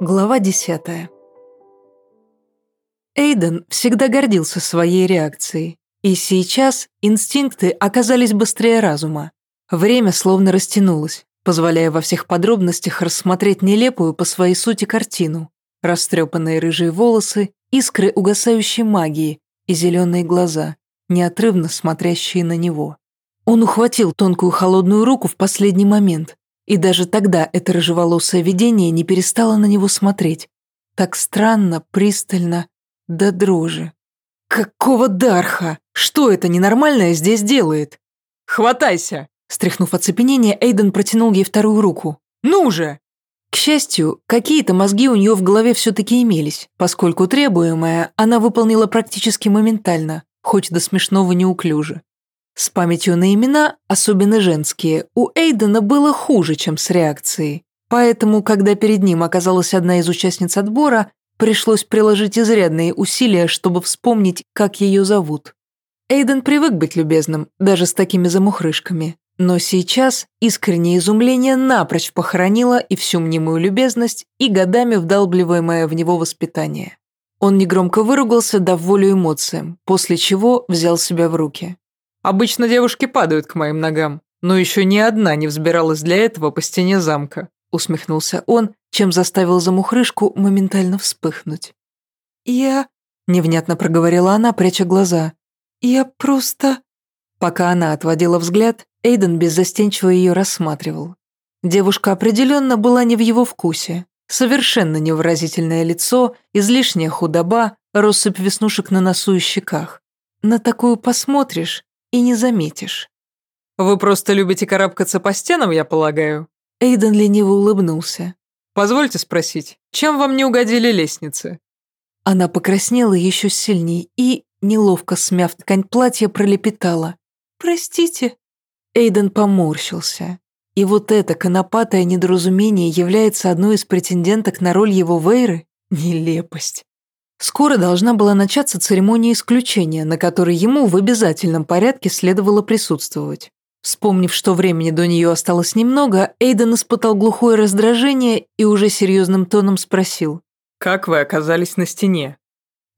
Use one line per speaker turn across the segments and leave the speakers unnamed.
Глава 10. Рейден всегда гордился своей реакцией. И сейчас инстинкты оказались быстрее разума. Время словно растянулось, позволяя во всех подробностях рассмотреть нелепую по своей сути картину. Растрепанные рыжие волосы, искры угасающей магии и зеленые глаза, неотрывно смотрящие на него. Он ухватил тонкую холодную руку в последний момент, и даже тогда это рыжеволосое видение не перестало на него смотреть. Так странно, пристально, до дрожи. «Какого дарха? Что это ненормальное здесь делает?» «Хватайся!» Стряхнув оцепенение, Эйден протянул ей вторую руку. «Ну же!» К счастью, какие-то мозги у нее в голове все-таки имелись, поскольку требуемое она выполнила практически моментально, хоть до смешного неуклюже. С памятью на имена, особенно женские, у Эйдена было хуже, чем с реакцией. Поэтому, когда перед ним оказалась одна из участниц отбора, пришлось приложить изрядные усилия, чтобы вспомнить, как ее зовут. Эйден привык быть любезным, даже с такими замухрышками. Но сейчас искреннее изумление напрочь похоронило и всю мнимую любезность, и годами вдалбливаемое в него воспитание. Он негромко выругался, дав волю эмоциям, после чего взял себя в руки. Обычно девушки падают к моим ногам, но еще ни одна не взбиралась для этого по стене замка», усмехнулся он, чем заставил замухрышку моментально вспыхнуть. «Я...» — невнятно проговорила она, пряча глаза. «Я просто...» Пока она отводила взгляд, Эйден беззастенчиво ее рассматривал. Девушка определенно была не в его вкусе. Совершенно невыразительное лицо, излишняя худоба, россыпь веснушек на носу и щеках. На такую посмотришь и не заметишь. «Вы просто любите карабкаться по стенам, я полагаю?» Эйден лениво улыбнулся. «Позвольте спросить, чем вам не угодили лестницы?» Она покраснела еще сильней и, неловко смяв ткань платья, пролепетала. «Простите». Эйден поморщился. И вот это конопатое недоразумение является одной из претенденток на роль его Вейры? Нелепость. Скоро должна была начаться церемония исключения, на которой ему в обязательном порядке следовало присутствовать. Вспомнив, что времени до нее осталось немного, Эйден испытал глухое раздражение и уже серьезным тоном спросил. «Как вы оказались на стене?»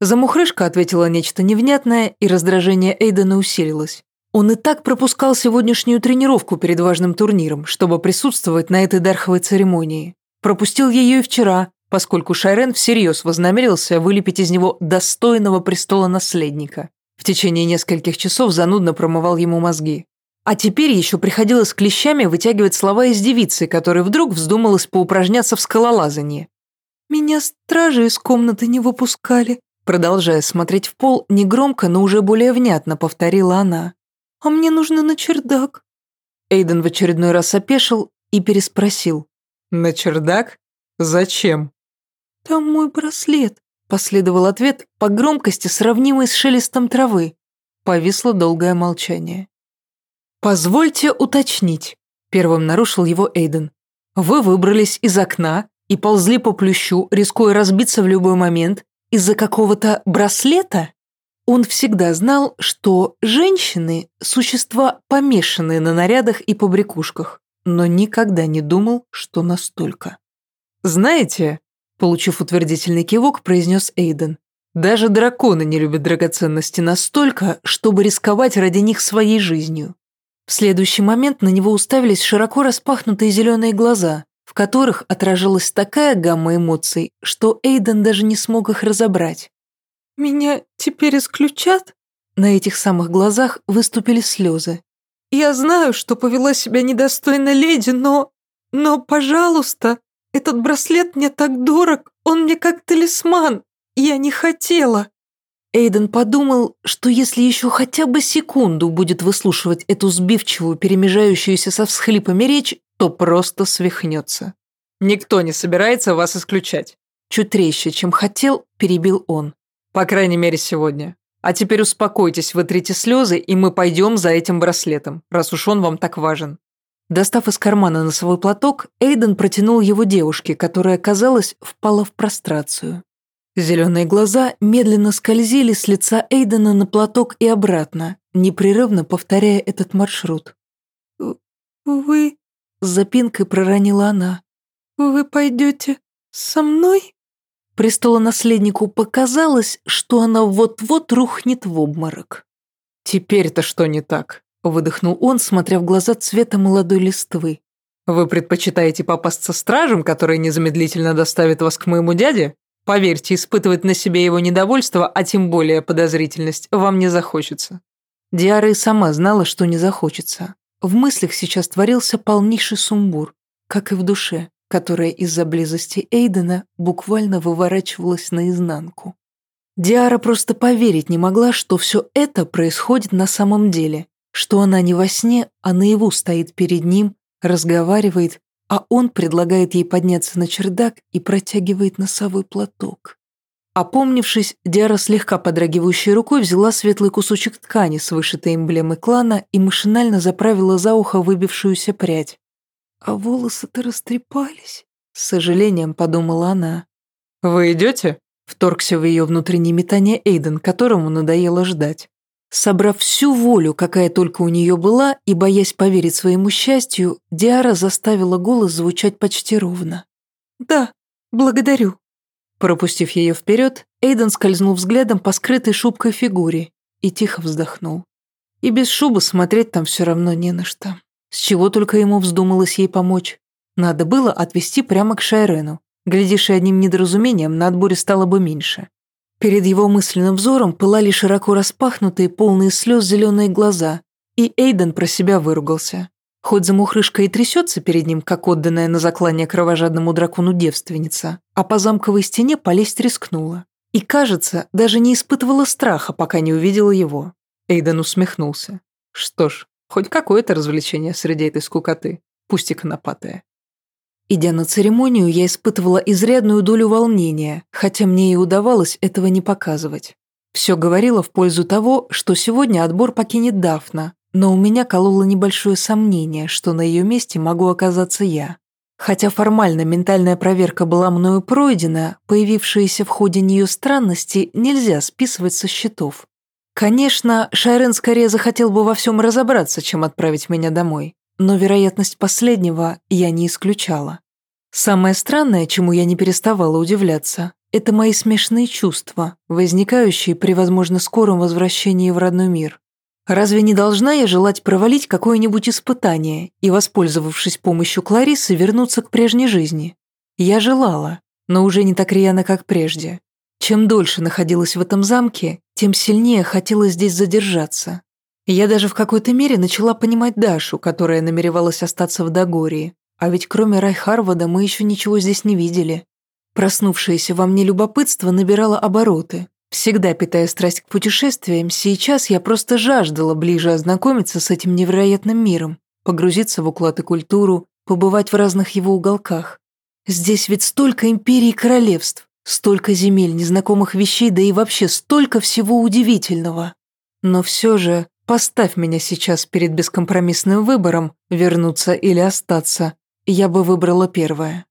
Замухрышка ответила нечто невнятное, и раздражение Эйдена усилилось. Он и так пропускал сегодняшнюю тренировку перед важным турниром, чтобы присутствовать на этой дарховой церемонии. Пропустил ее и вчера, поскольку Шайрен всерьез вознамерился вылепить из него достойного престола наследника. В течение нескольких часов занудно промывал ему мозги. А теперь еще приходилось клещами вытягивать слова из девицы, которая вдруг вздумалась поупражняться в скалолазании. «Меня стражи из комнаты не выпускали», продолжая смотреть в пол, негромко, но уже более внятно повторила она. «А мне нужно на чердак». Эйден в очередной раз опешил и переспросил. «На чердак? Зачем?» «Там мой браслет», — последовал ответ по громкости, сравнимый с шелестом травы. Повисло долгое молчание. «Позвольте уточнить», — первым нарушил его Эйден. «Вы выбрались из окна и ползли по плющу, рискуя разбиться в любой момент из-за какого-то браслета?» Он всегда знал, что женщины – существа, помешанные на нарядах и побрякушках, но никогда не думал, что настолько. «Знаете, Получив утвердительный кивок, произнес Эйден. Даже драконы не любят драгоценности настолько, чтобы рисковать ради них своей жизнью. В следующий момент на него уставились широко распахнутые зеленые глаза, в которых отражалась такая гамма эмоций, что Эйден даже не смог их разобрать. «Меня теперь исключат?» На этих самых глазах выступили слезы. «Я знаю, что повела себя недостойно леди, но... Но, пожалуйста, этот браслет мне так дорог, он мне как талисман. Я не хотела». Эйден подумал, что если еще хотя бы секунду будет выслушивать эту сбивчивую, перемежающуюся со всхлипами речь, то просто свихнется. «Никто не собирается вас исключать». Чуть резче, чем хотел, перебил он. По крайней мере, сегодня. А теперь успокойтесь, вытрите слезы, и мы пойдем за этим браслетом, раз уж он вам так важен». Достав из кармана носовой платок, Эйден протянул его девушке, которая, казалось, впала в прострацию. Зеленые глаза медленно скользили с лица Эйдена на платок и обратно, непрерывно повторяя этот маршрут. «Вы...» — запинкой проронила она. «Вы пойдете со мной?» Престолонаследнику показалось, что она вот-вот рухнет в обморок. «Теперь-то что не так?» — выдохнул он, смотря в глаза цвета молодой листвы. «Вы предпочитаете попасться стражем, который незамедлительно доставит вас к моему дяде? Поверьте, испытывать на себе его недовольство, а тем более подозрительность, вам не захочется». Диара и сама знала, что не захочется. В мыслях сейчас творился полнейший сумбур, как и в душе, которая из-за близости Эйдена буквально выворачивалась наизнанку. Диара просто поверить не могла, что все это происходит на самом деле, что она не во сне, а наяву стоит перед ним, разговаривает а он предлагает ей подняться на чердак и протягивает носовой платок. Опомнившись, Диара слегка подрагивающей рукой взяла светлый кусочек ткани с вышитой эмблемой клана и машинально заправила за ухо выбившуюся прядь. «А волосы-то растрепались», — с сожалением подумала она. «Вы идете?» — вторгся в ее внутреннее метание Эйден, которому надоело ждать. Собрав всю волю, какая только у нее была, и боясь поверить своему счастью, Диара заставила голос звучать почти ровно. «Да, благодарю». Пропустив ее вперед, Эйден скользнул взглядом по скрытой шубкой фигуре и тихо вздохнул. И без шубы смотреть там все равно не на что. С чего только ему вздумалось ей помочь. Надо было отвезти прямо к Шайрену. Глядишь, и одним недоразумением на отборе стало бы меньше. Перед его мысленным взором пылали широко распахнутые, полные слез зеленые глаза, и Эйден про себя выругался. Хоть замухрышка и трясется перед ним, как отданная на заклание кровожадному дракону девственница, а по замковой стене полезть рискнула. И, кажется, даже не испытывала страха, пока не увидела его. Эйден усмехнулся. Что ж, хоть какое-то развлечение среди этой скукоты, пусть и конопатая. Идя на церемонию, я испытывала изрядную долю волнения, хотя мне и удавалось этого не показывать. Все говорило в пользу того, что сегодня отбор покинет Дафна, но у меня кололо небольшое сомнение, что на ее месте могу оказаться я. Хотя формально ментальная проверка была мною пройдена, появившиеся в ходе нее странности нельзя списывать со счетов. Конечно, Шайрен скорее захотел бы во всем разобраться, чем отправить меня домой но вероятность последнего я не исключала. Самое странное, чему я не переставала удивляться, это мои смешные чувства, возникающие при, возможно, скором возвращении в родной мир. Разве не должна я желать провалить какое-нибудь испытание и, воспользовавшись помощью Кларисы, вернуться к прежней жизни? Я желала, но уже не так рьяно, как прежде. Чем дольше находилась в этом замке, тем сильнее хотела здесь задержаться. Я даже в какой-то мере начала понимать Дашу, которая намеревалась остаться в Дагории. А ведь кроме Райхарвада мы еще ничего здесь не видели. Проснувшееся во мне любопытство набирало обороты. Всегда питая страсть к путешествиям, сейчас я просто жаждала ближе ознакомиться с этим невероятным миром, погрузиться в уклад и культуру, побывать в разных его уголках. Здесь ведь столько империй и королевств, столько земель, незнакомых вещей, да и вообще столько всего удивительного. Но все же Поставь меня сейчас перед бескомпромиссным выбором, вернуться или остаться. Я бы выбрала первое.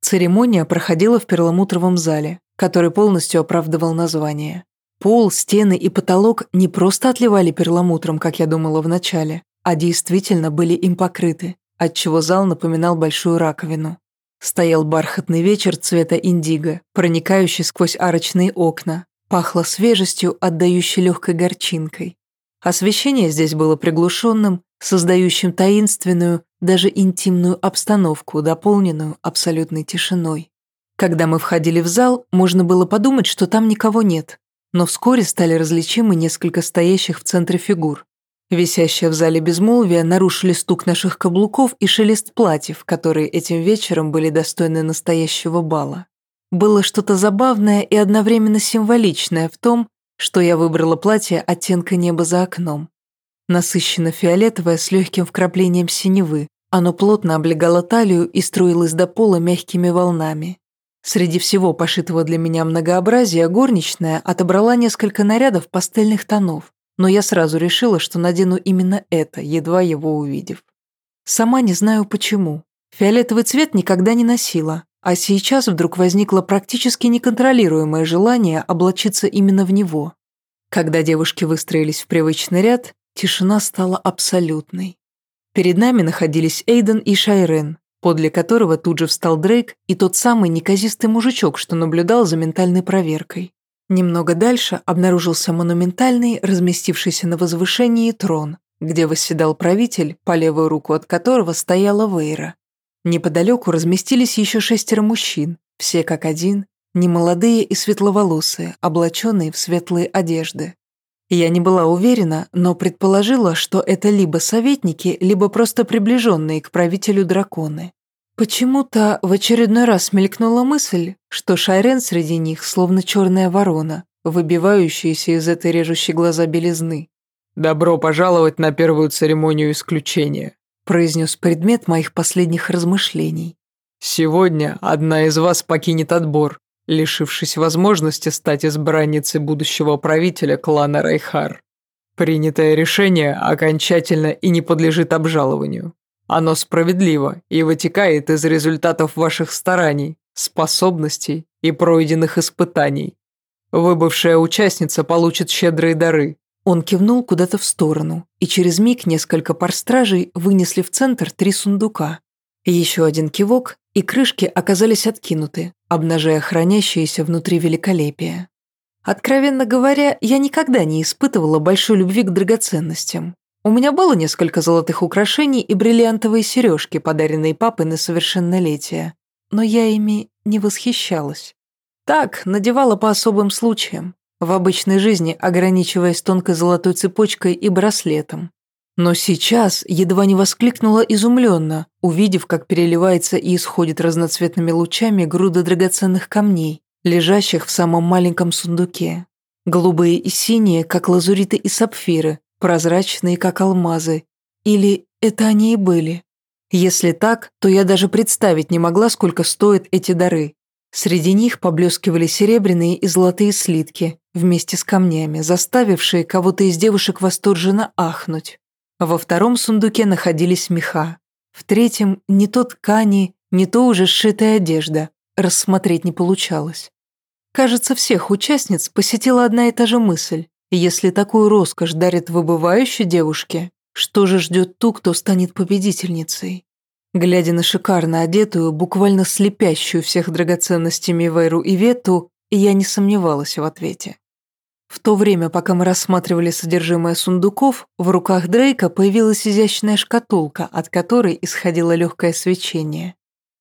Церемония проходила в перламутровом зале, который полностью оправдывал название. Пол, стены и потолок не просто отливали перламутром, как я думала вначале, а действительно были им покрыты, отчего зал напоминал большую раковину. Стоял бархатный вечер цвета индиго, проникающий сквозь арочные окна, пахло свежестью, отдающей легкой горчинкой. Освещение здесь было приглушенным, создающим таинственную, даже интимную обстановку, дополненную абсолютной тишиной. Когда мы входили в зал, можно было подумать, что там никого нет, но вскоре стали различимы несколько стоящих в центре фигур. Висящее в зале безмолвие нарушили стук наших каблуков и шелест платьев, которые этим вечером были достойны настоящего бала. Было что-то забавное и одновременно символичное в том, что я выбрала платье оттенка неба за окном. Насыщенно-фиолетовое с легким вкраплением синевы. Оно плотно облегало талию и струилось до пола мягкими волнами. Среди всего пошитого для меня многообразия горничная отобрала несколько нарядов пастельных тонов, но я сразу решила, что надену именно это, едва его увидев. Сама не знаю почему. Фиолетовый цвет никогда не носила, а сейчас вдруг возникло практически неконтролируемое желание облачиться именно в него. Когда девушки выстроились в привычный ряд, тишина стала абсолютной. Перед нами находились Эйден и Шайрен, подле которого тут же встал Дрейк и тот самый неказистый мужичок, что наблюдал за ментальной проверкой. Немного дальше обнаружился монументальный, разместившийся на возвышении трон, где восседал правитель, по левую руку от которого стояла Вейра. Неподалеку разместились еще шестеро мужчин, все как один, немолодые и светловолосые, облаченные в светлые одежды. Я не была уверена, но предположила, что это либо советники, либо просто приближенные к правителю драконы. Почему-то в очередной раз мелькнула мысль, что Шайрен среди них словно черная ворона, выбивающаяся из этой режущей глаза белизны.
«Добро пожаловать на первую церемонию исключения»,
произнес предмет моих последних размышлений.
«Сегодня одна из вас покинет отбор, лишившись возможности стать избранницей будущего правителя клана Райхар. Принятое решение окончательно и не подлежит обжалованию. Оно справедливо и вытекает из результатов ваших стараний, способностей и пройденных испытаний. Выбывшая участница получит щедрые дары,
он кивнул куда-то в сторону, и через миг несколько пар стражей вынесли в центр три сундука. Еще один кивок, и крышки оказались откинуты, обнажая хранящееся внутри великолепие. Откровенно говоря, я никогда не испытывала большой любви к драгоценностям. У меня было несколько золотых украшений и бриллиантовые сережки, подаренные папой на совершеннолетие, но я ими не восхищалась. Так, надевала по особым случаям, в обычной жизни ограничиваясь тонкой золотой цепочкой и браслетом. Но сейчас едва не воскликнула изумленно, увидев, как переливается и исходит разноцветными лучами груда драгоценных камней, лежащих в самом маленьком сундуке. Голубые и синие, как лазуриты и сапфиры, прозрачные, как алмазы. Или это они и были? Если так, то я даже представить не могла, сколько стоят эти дары. Среди них поблескивали серебряные и золотые слитки, вместе с камнями, заставившие кого-то из девушек восторженно ахнуть. Во втором сундуке находились меха. В третьем не то ткани, не то уже сшитая одежда. Рассмотреть не получалось. Кажется, всех участниц посетила одна и та же мысль. Если такую роскошь дарит выбывающей девушке, что же ждет ту, кто станет победительницей? Глядя на шикарно одетую, буквально слепящую всех драгоценностями Вейру и Вету, я не сомневалась в ответе. В то время, пока мы рассматривали содержимое сундуков, в руках Дрейка появилась изящная шкатулка, от которой исходило легкое свечение.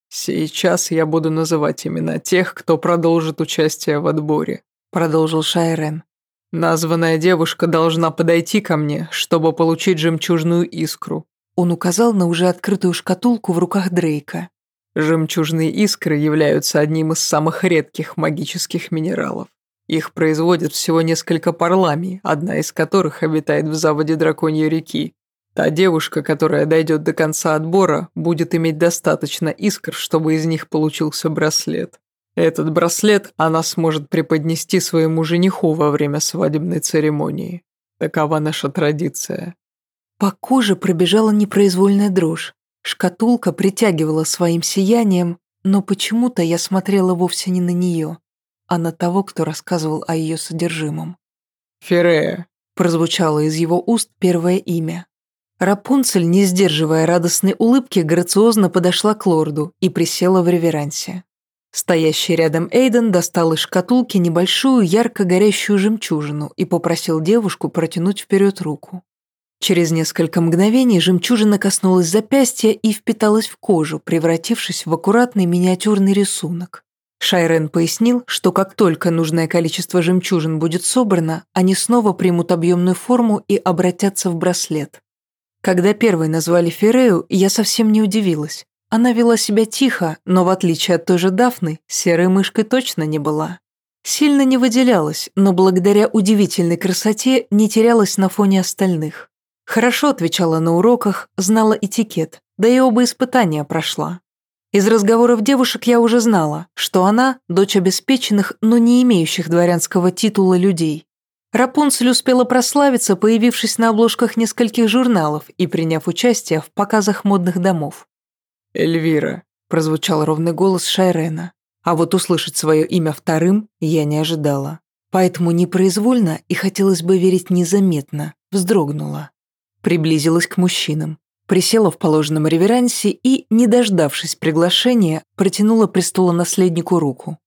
«Сейчас я буду называть имена тех, кто продолжит участие в отборе», продолжил Шайрен. «Названная девушка должна подойти ко мне, чтобы получить жемчужную искру,
он указал на уже открытую шкатулку в руках Дрейка.
Жемчужные искры являются одним из самых редких магических минералов. Их производят всего несколько парламий, одна из которых обитает в заводе Драконьей реки. Та девушка, которая дойдет до конца отбора, будет иметь достаточно искр, чтобы из них получился браслет. Этот браслет она сможет преподнести своему жениху во время свадебной церемонии. Такова наша традиция.
По коже пробежала непроизвольная дрожь. Шкатулка притягивала своим сиянием, но почему-то я смотрела вовсе не на нее, а на того, кто рассказывал о ее содержимом.
«Ферея», –
прозвучало из его уст первое имя. Рапунцель, не сдерживая радостной улыбки, грациозно подошла к лорду и присела в реверансе. Стоящий рядом Эйден достал из шкатулки небольшую ярко горящую жемчужину и попросил девушку протянуть вперед руку. Через несколько мгновений жемчужина коснулась запястья и впиталась в кожу, превратившись в аккуратный миниатюрный рисунок. Шайрен пояснил, что как только нужное количество жемчужин будет собрано, они снова примут объемную форму и обратятся в браслет. Когда первой назвали Ферею, я совсем не удивилась. Она вела себя тихо, но в отличие от той же Дафны, серой мышкой точно не была. Сильно не выделялась, но благодаря удивительной красоте не терялась на фоне остальных. Хорошо отвечала на уроках, знала этикет, да и оба испытания прошла. Из разговоров девушек я уже знала, что она – дочь обеспеченных, но не имеющих дворянского титула людей. Рапунцель успела прославиться, появившись на обложках нескольких журналов и приняв участие в показах модных домов.
«Эльвира», – прозвучал ровный голос Шайрена. А вот услышать свое имя вторым я не ожидала. Поэтому непроизвольно и хотелось бы верить незаметно, вздрогнула. Приблизилась к мужчинам, присела в положенном реверансе и, не дождавшись приглашения, протянула престолонаследнику руку.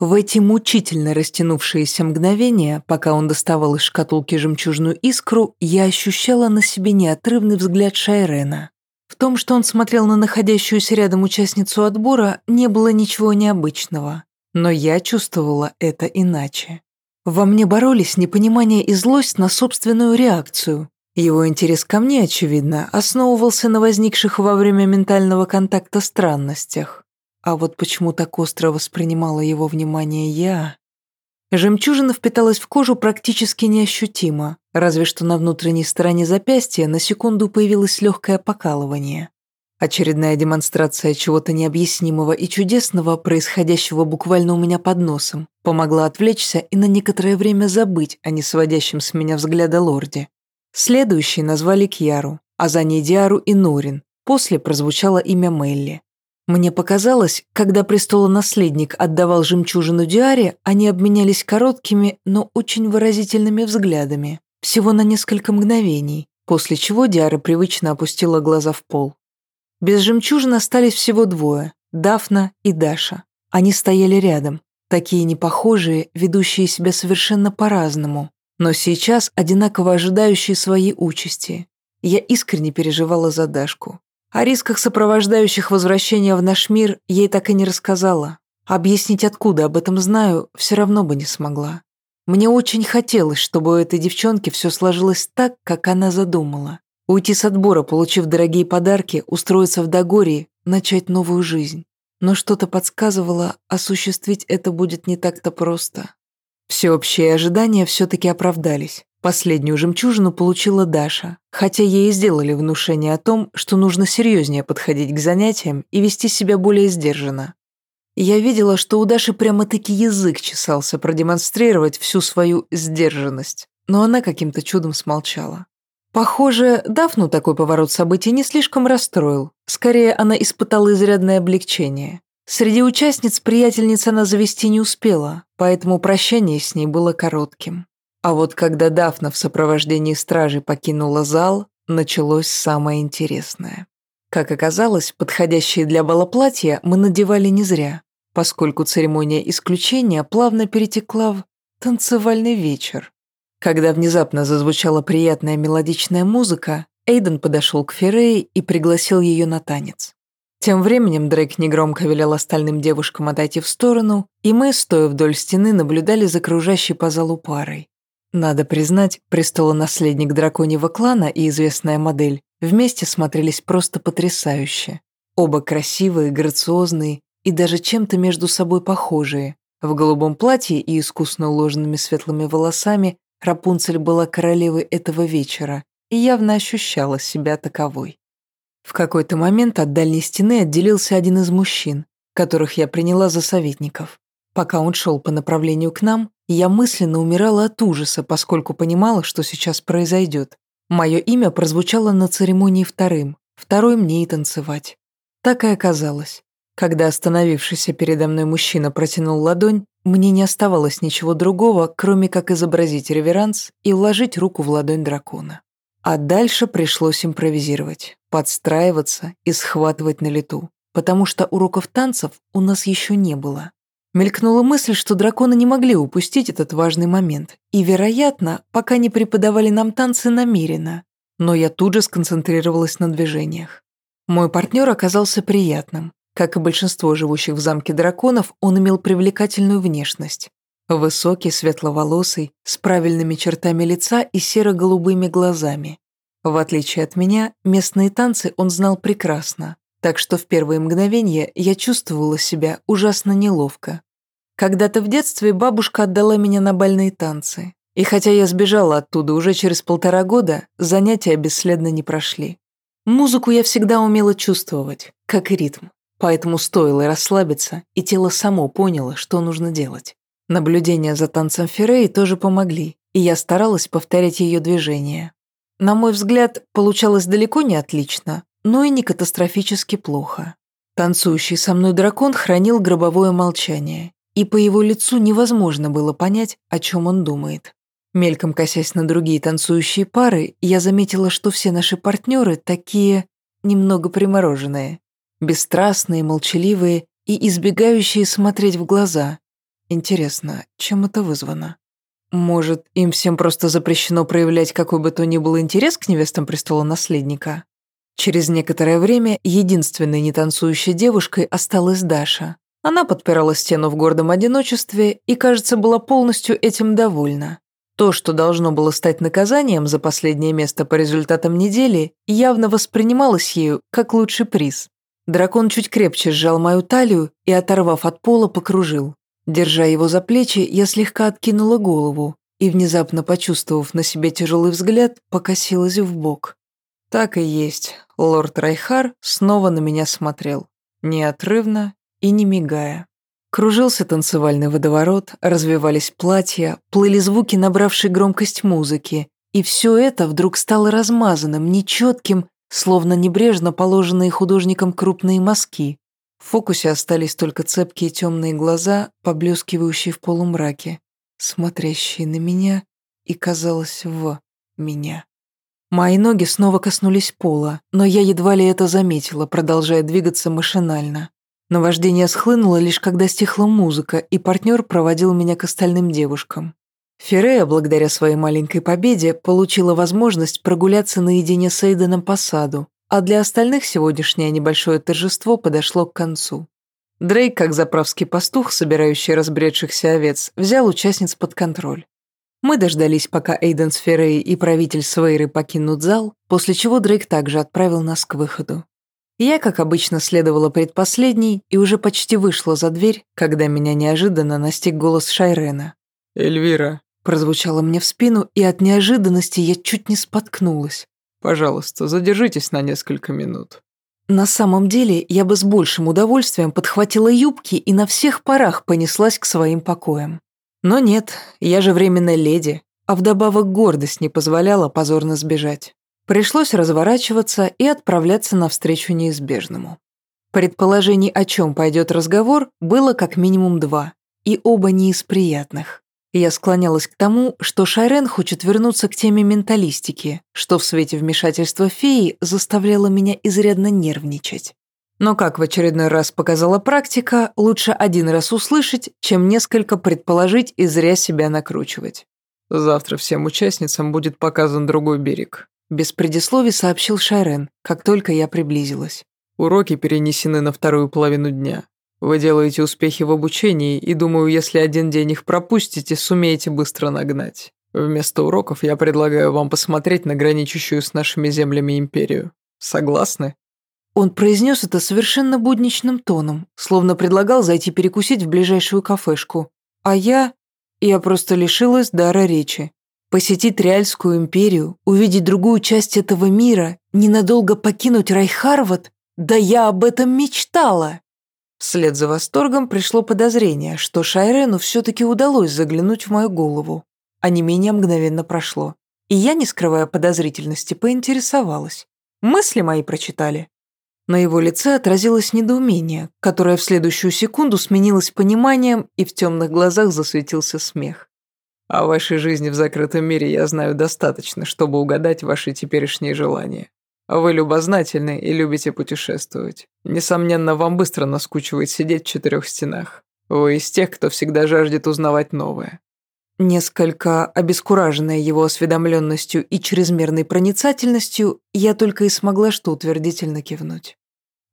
В эти мучительно растянувшиеся мгновения, пока он доставал из шкатулки жемчужную искру, я ощущала на себе неотрывный взгляд Шайрена. В том, что он смотрел на находящуюся рядом участницу отбора, не было ничего необычного. Но я чувствовала это иначе. Во мне боролись непонимание и злость на собственную реакцию. Его интерес ко мне, очевидно, основывался на возникших во время ментального контакта странностях. А вот почему так остро воспринимала его внимание я... Жемчужина впиталась в кожу практически неощутимо, разве что на внутренней стороне запястья на секунду появилось легкое покалывание. Очередная демонстрация чего-то необъяснимого и чудесного, происходящего буквально у меня под носом, помогла отвлечься и на некоторое время забыть о несводящем с меня взгляда лорде. Следующие назвали Кьяру, а за ней Диару и Норин. После прозвучало имя Мелли. Мне показалось, когда престолонаследник отдавал жемчужину Диаре, они обменялись короткими, но очень выразительными взглядами, всего на несколько мгновений, после чего Диара привычно опустила глаза в пол. Без жемчужин остались всего двое – Дафна и Даша. Они стояли рядом, такие непохожие, ведущие себя совершенно по-разному, но сейчас одинаково ожидающие своей участи. Я искренне переживала за Дашку. О рисках, сопровождающих возвращение в наш мир, ей так и не рассказала. Объяснить, откуда об этом знаю, все равно бы не смогла. Мне очень хотелось, чтобы у этой девчонки все сложилось так, как она задумала. Уйти с отбора, получив дорогие подарки, устроиться в Дагории, начать новую жизнь. Но что-то подсказывало, осуществить это будет не так-то просто. Всеобщие ожидания все-таки оправдались. Последнюю жемчужину получила Даша, хотя ей и сделали внушение о том, что нужно серьезнее подходить к занятиям и вести себя более сдержанно. Я видела, что у Даши прямо-таки язык чесался продемонстрировать всю свою сдержанность, но она каким-то чудом смолчала. Похоже, Дафну такой поворот событий не слишком расстроил. Скорее, она испытала изрядное облегчение. Среди участниц приятельница она завести не успела, поэтому прощание с ней было коротким. А вот когда Дафна в сопровождении стражи покинула зал, началось самое интересное. Как оказалось, подходящие для бала платья мы надевали не зря, поскольку церемония исключения плавно перетекла в танцевальный вечер. Когда внезапно зазвучала приятная мелодичная музыка, Эйден подошел к Феррей и пригласил ее на танец. Тем временем Дрейк негромко велел остальным девушкам отойти в сторону, и мы, стоя вдоль стены, наблюдали за кружащей по залу парой. Надо признать, престолонаследник драконьего клана и известная модель вместе смотрелись просто потрясающе. Оба красивые, грациозные и даже чем-то между собой похожие. В голубом платье и искусно уложенными светлыми волосами Рапунцель была королевой этого вечера и явно ощущала себя таковой. В какой-то момент от дальней стены отделился один из мужчин, которых я приняла за советников. Пока он шел по направлению к нам, я мысленно умирала от ужаса, поскольку понимала, что сейчас произойдет. Мое имя прозвучало на церемонии вторым, второй мне и танцевать. Так и оказалось. Когда остановившийся передо мной мужчина протянул ладонь, мне не оставалось ничего другого, кроме как изобразить реверанс и вложить руку в ладонь дракона. А дальше пришлось импровизировать, подстраиваться и схватывать на лету, потому что уроков танцев у нас еще не было. Мелькнула мысль, что драконы не могли упустить этот важный момент, и, вероятно, пока не преподавали нам танцы намеренно. Но я тут же сконцентрировалась на движениях. Мой партнер оказался приятным. Как и большинство живущих в замке драконов, он имел привлекательную внешность. Высокий, светловолосый, с правильными чертами лица и серо-голубыми глазами. В отличие от меня, местные танцы он знал прекрасно, так что в первые мгновения я чувствовала себя ужасно неловко. Когда-то в детстве бабушка отдала меня на бальные танцы, и хотя я сбежала оттуда уже через полтора года, занятия бесследно не прошли. Музыку я всегда умела чувствовать, как и ритм,
поэтому стоило расслабиться, и тело само поняло, что нужно делать. Наблюдения за танцем Ферреи тоже помогли, и я старалась повторять ее движения. На мой взгляд, получалось далеко не отлично, но и не катастрофически плохо. Танцующий со мной дракон хранил гробовое молчание, и по его лицу невозможно было понять, о чем он думает. Мельком косясь на другие танцующие пары, я заметила, что все наши партнеры такие немного примороженные, бесстрастные, молчаливые и избегающие смотреть в глаза. Интересно, чем это вызвано? Может, им всем просто запрещено проявлять какой бы то ни был интерес к невестам престола наследника? Через некоторое время единственной нетанцующей девушкой осталась Даша. Она подпирала стену в гордом одиночестве и, кажется, была полностью этим довольна. То, что должно было стать наказанием за последнее место по результатам недели, явно воспринималось ею как лучший приз. Дракон чуть крепче сжал мою талию и, оторвав от пола, покружил. Держа его за плечи, я слегка откинула голову и, внезапно почувствовав на себе тяжелый взгляд, покосилась в бок. Так и есть, лорд Райхар снова на меня смотрел, неотрывно и не мигая. Кружился танцевальный водоворот, развивались платья, плыли звуки, набравшие громкость музыки, и все это вдруг стало размазанным, нечетким, словно небрежно положенные художником крупные мазки. В фокусе остались только цепкие темные глаза, поблескивающие в полумраке, смотрящие на меня и, казалось, в меня. Мои ноги снова коснулись пола, но я едва ли это заметила, продолжая двигаться машинально. Наваждение схлынуло лишь когда стихла музыка, и партнер проводил меня к остальным девушкам. Феррея, благодаря своей маленькой победе, получила возможность прогуляться наедине с Эйденом по саду, а для остальных сегодняшнее небольшое торжество подошло к концу. Дрейк, как заправский пастух, собирающий разбредшихся овец, взял участниц под контроль. Мы дождались, пока Эйден с Феррей и правитель Свейры покинут зал, после чего Дрейк также отправил нас к выходу. Я, как обычно, следовала предпоследней и уже почти вышла за дверь, когда меня неожиданно настиг голос Шайрена.
«Эльвира», –
прозвучало мне в спину, и от неожиданности я чуть не споткнулась.
«Пожалуйста, задержитесь на несколько минут».
На самом деле, я бы с большим удовольствием подхватила юбки и на всех парах понеслась к своим покоям. Но нет, я же временная леди, а вдобавок гордость не позволяла позорно сбежать. Пришлось разворачиваться и отправляться навстречу неизбежному. Предположений, о чем пойдет разговор, было как минимум два, и оба не из приятных. Я склонялась к тому, что Шайрен хочет вернуться к теме менталистики, что в свете вмешательства феи заставляло меня изрядно нервничать. Но, как в очередной раз показала практика, лучше один раз услышать, чем несколько предположить и зря себя накручивать.
Завтра всем участницам будет показан другой берег.
Без предисловий сообщил Шайрен, как только я приблизилась.
Уроки перенесены на вторую половину дня. Вы делаете успехи в обучении, и думаю, если один день их пропустите, сумеете быстро нагнать. Вместо уроков я предлагаю вам посмотреть на граничащую с нашими землями империю. Согласны?»
Он произнес это совершенно будничным тоном, словно предлагал зайти перекусить в ближайшую кафешку. А я... Я просто лишилась дара речи. Посетить Реальскую империю, увидеть другую часть этого мира, ненадолго покинуть Райхарват? Да я об этом мечтала! Вслед за восторгом пришло подозрение, что Шайрену все-таки удалось заглянуть в мою голову. А не менее мгновенно прошло. И я, не скрывая подозрительности, поинтересовалась. Мысли мои прочитали. На его лице отразилось недоумение, которое в следующую секунду сменилось пониманием, и в темных глазах засветился смех.
О вашей жизни в закрытом мире я знаю достаточно, чтобы угадать ваши теперешние желания. Вы любознательны и любите путешествовать. Несомненно, вам быстро наскучивает сидеть в четырех стенах. Вы из тех, кто всегда жаждет узнавать новое.
Несколько обескураженная его осведомленностью и чрезмерной проницательностью, я только и смогла что утвердительно кивнуть.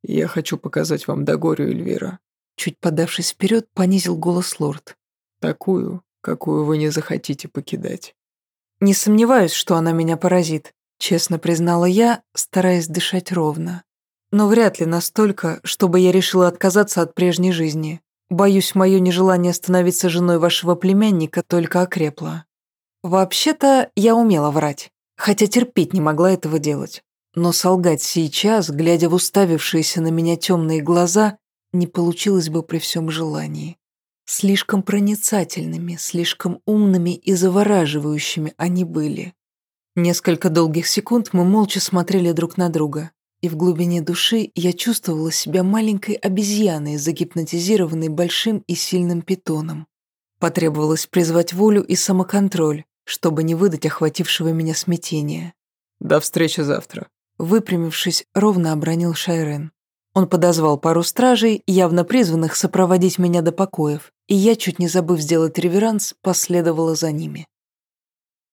«Я хочу показать вам Дагорию, Эльвира».
Чуть подавшись вперед, понизил голос лорд.
«Такую, какую вы не захотите покидать.
Не сомневаюсь, что она меня поразит, честно признала я, стараясь дышать ровно. Но вряд ли настолько, чтобы я решила отказаться от прежней жизни. Боюсь, мое нежелание становиться женой вашего племянника только окрепло. Вообще-то я умела врать, хотя терпеть не могла этого делать. но солгать сейчас, глядя в уставившиеся на меня темные глаза, не получилось бы при всем желании. Слишком проницательными, слишком умными и завораживающими они были. Несколько долгих секунд мы молча смотрели друг на друга, и в глубине души я чувствовала себя маленькой обезьяной, загипнотизированной большим и сильным питоном. Потребовалось призвать волю и самоконтроль, чтобы не выдать охватившего меня смятения.
«До встречи завтра», —
выпрямившись, ровно обронил Шайрен. Он подозвал пару стражей, явно призванных сопроводить меня до покоев, и я, чуть не забыв сделать реверанс, последовала за ними.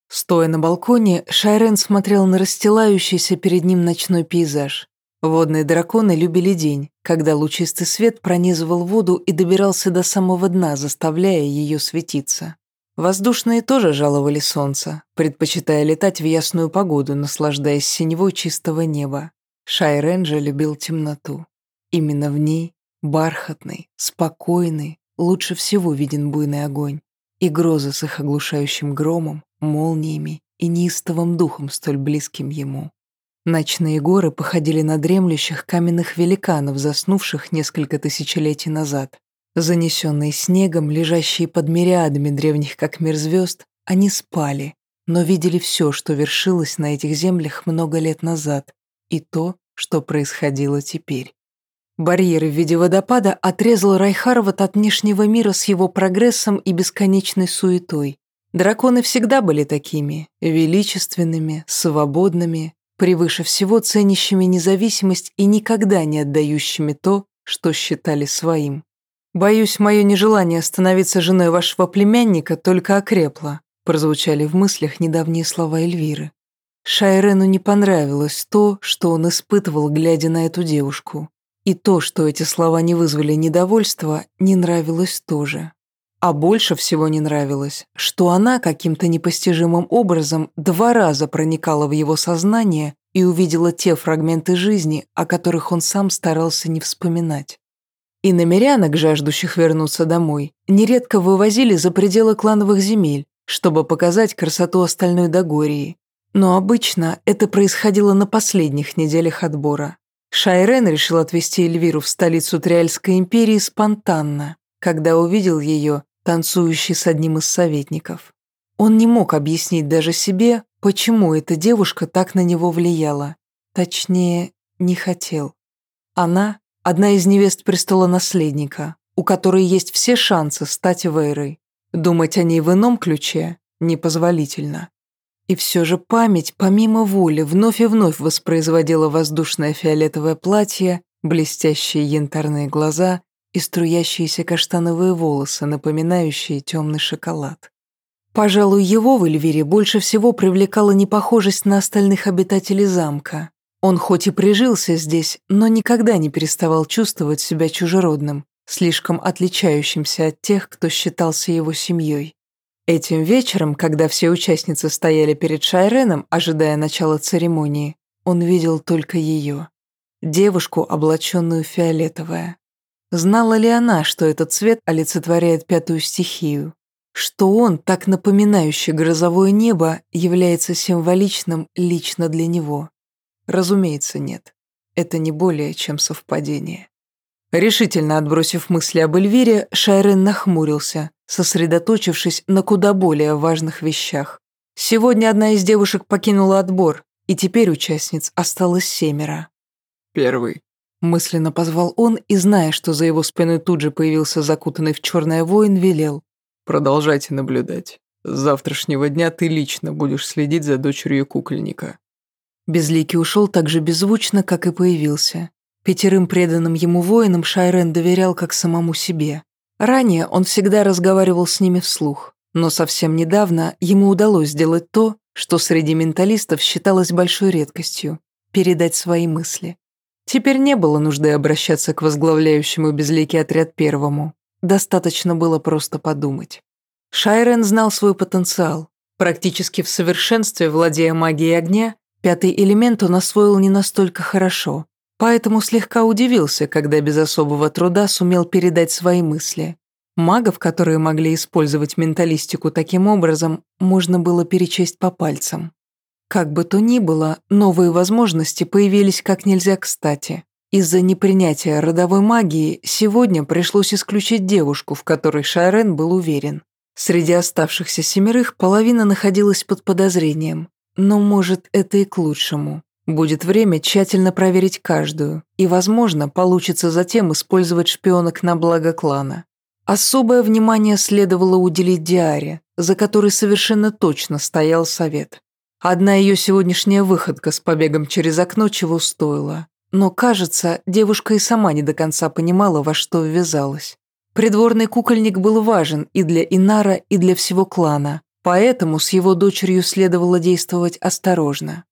Стоя на балконе, Шайрен смотрел на расстилающийся перед ним ночной пейзаж. Водные драконы любили день, когда лучистый свет пронизывал воду и добирался до самого дна, заставляя ее светиться. Воздушные тоже жаловали солнце, предпочитая летать в ясную погоду, наслаждаясь синевой чистого неба. Шайрен же любил темноту. Именно в ней, бархатный, спокойный, лучше всего виден буйный огонь и грозы с их оглушающим громом, молниями и неистовым духом, столь близким ему. Ночные горы походили на дремлющих каменных великанов, заснувших несколько тысячелетий назад. Занесенные снегом, лежащие под мириадами древних как мир звезд, они спали, но видели все, что вершилось на этих землях много лет назад, и то, что происходило теперь. Барьер в виде водопада отрезал Райхарват от внешнего мира с его прогрессом и бесконечной суетой. Драконы всегда были такими, величественными, свободными, превыше всего ценящими независимость и никогда не отдающими то, что считали своим. «Боюсь, мое нежелание становиться женой вашего племянника только окрепло», прозвучали в мыслях недавние слова Эльвиры. Шайрену не понравилось то, что он испытывал, глядя на эту девушку. И то, что эти слова не вызвали недовольства, не нравилось тоже. А больше всего не нравилось, что она каким-то непостижимым образом два раза проникала в его сознание и увидела те фрагменты жизни, о которых он сам старался не вспоминать. И намерянок, жаждущих вернуться домой, нередко вывозили за пределы клановых земель, чтобы показать красоту остальной Дагории. Но обычно это происходило на последних неделях отбора. Шайрен решил отвезти Эльвиру в столицу Триальской империи спонтанно, когда увидел ее, танцующей с одним из советников. Он не мог объяснить даже себе, почему эта девушка так на него влияла. Точнее, не хотел. Она – одна из невест престола наследника, у которой есть все шансы стать Вейрой. Думать о ней в ином ключе непозволительно. И все же память, помимо воли, вновь и вновь воспроизводила воздушное фиолетовое платье, блестящие янтарные глаза и струящиеся каштановые волосы, напоминающие темный шоколад. Пожалуй, его в Эльвире больше всего привлекала непохожесть на остальных обитателей замка. Он хоть и прижился здесь, но никогда не переставал чувствовать себя чужеродным, слишком отличающимся от тех, кто считался его семьей. Этим вечером, когда все участницы стояли перед Шайреном, ожидая начала церемонии, он видел только ее. Девушку, облаченную фиолетовое. Знала ли она, что этот цвет олицетворяет пятую стихию? Что он, так напоминающий грозовое небо, является символичным лично для него? Разумеется, нет. Это не более чем совпадение. Решительно отбросив мысли об Эльвире, Шайрен нахмурился, сосредоточившись на куда более важных вещах. Сегодня одна из девушек покинула отбор, и теперь участниц осталось семеро.
«Первый», –
мысленно позвал он и, зная, что за его спиной тут же появился закутанный в черное воин, велел.
«Продолжайте наблюдать. С завтрашнего дня ты лично будешь следить за дочерью кукольника».
Безликий ушел так же беззвучно, как и появился. Пятерым преданным ему воинам Шайрен доверял как самому себе. Ранее он всегда разговаривал с ними вслух, но совсем недавно ему удалось сделать то, что среди менталистов считалось большой редкостью – передать свои мысли. Теперь не было нужды обращаться к возглавляющему безликий отряд первому. Достаточно было просто подумать. Шайрен знал свой потенциал. Практически в совершенстве, владея магией огня, пятый элемент он освоил не настолько хорошо, Поэтому слегка удивился, когда без особого труда сумел передать свои мысли. Магов, которые могли использовать менталистику таким образом, можно было перечесть по пальцам. Как бы то ни было, новые возможности появились как нельзя кстати. Из-за непринятия родовой магии сегодня пришлось исключить девушку, в которой Шайрен был уверен. Среди оставшихся семерых половина находилась под подозрением. Но, может, это и к лучшему. Будет время тщательно проверить каждую, и, возможно, получится затем использовать шпионок на благо клана. Особое внимание следовало уделить Диаре, за которой совершенно точно стоял совет. Одна ее сегодняшняя выходка с побегом через окно чего стоила. Но, кажется, девушка и сама не до конца понимала, во что ввязалась. Придворный кукольник был важен и для Инара, и для всего клана, поэтому с его дочерью следовало действовать осторожно.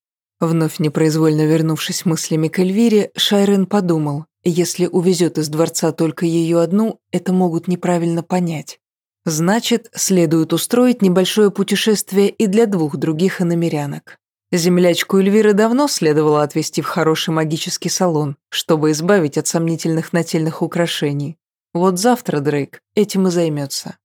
Вновь непроизвольно вернувшись мыслями к Эльвире, Шайрен подумал, если увезет из дворца только ее одну, это могут неправильно понять. Значит, следует устроить небольшое путешествие и для двух других иномерянок. Землячку Эльвиры давно следовало отвезти в хороший магический салон, чтобы избавить от сомнительных нательных украшений. Вот завтра Дрейк этим и займется.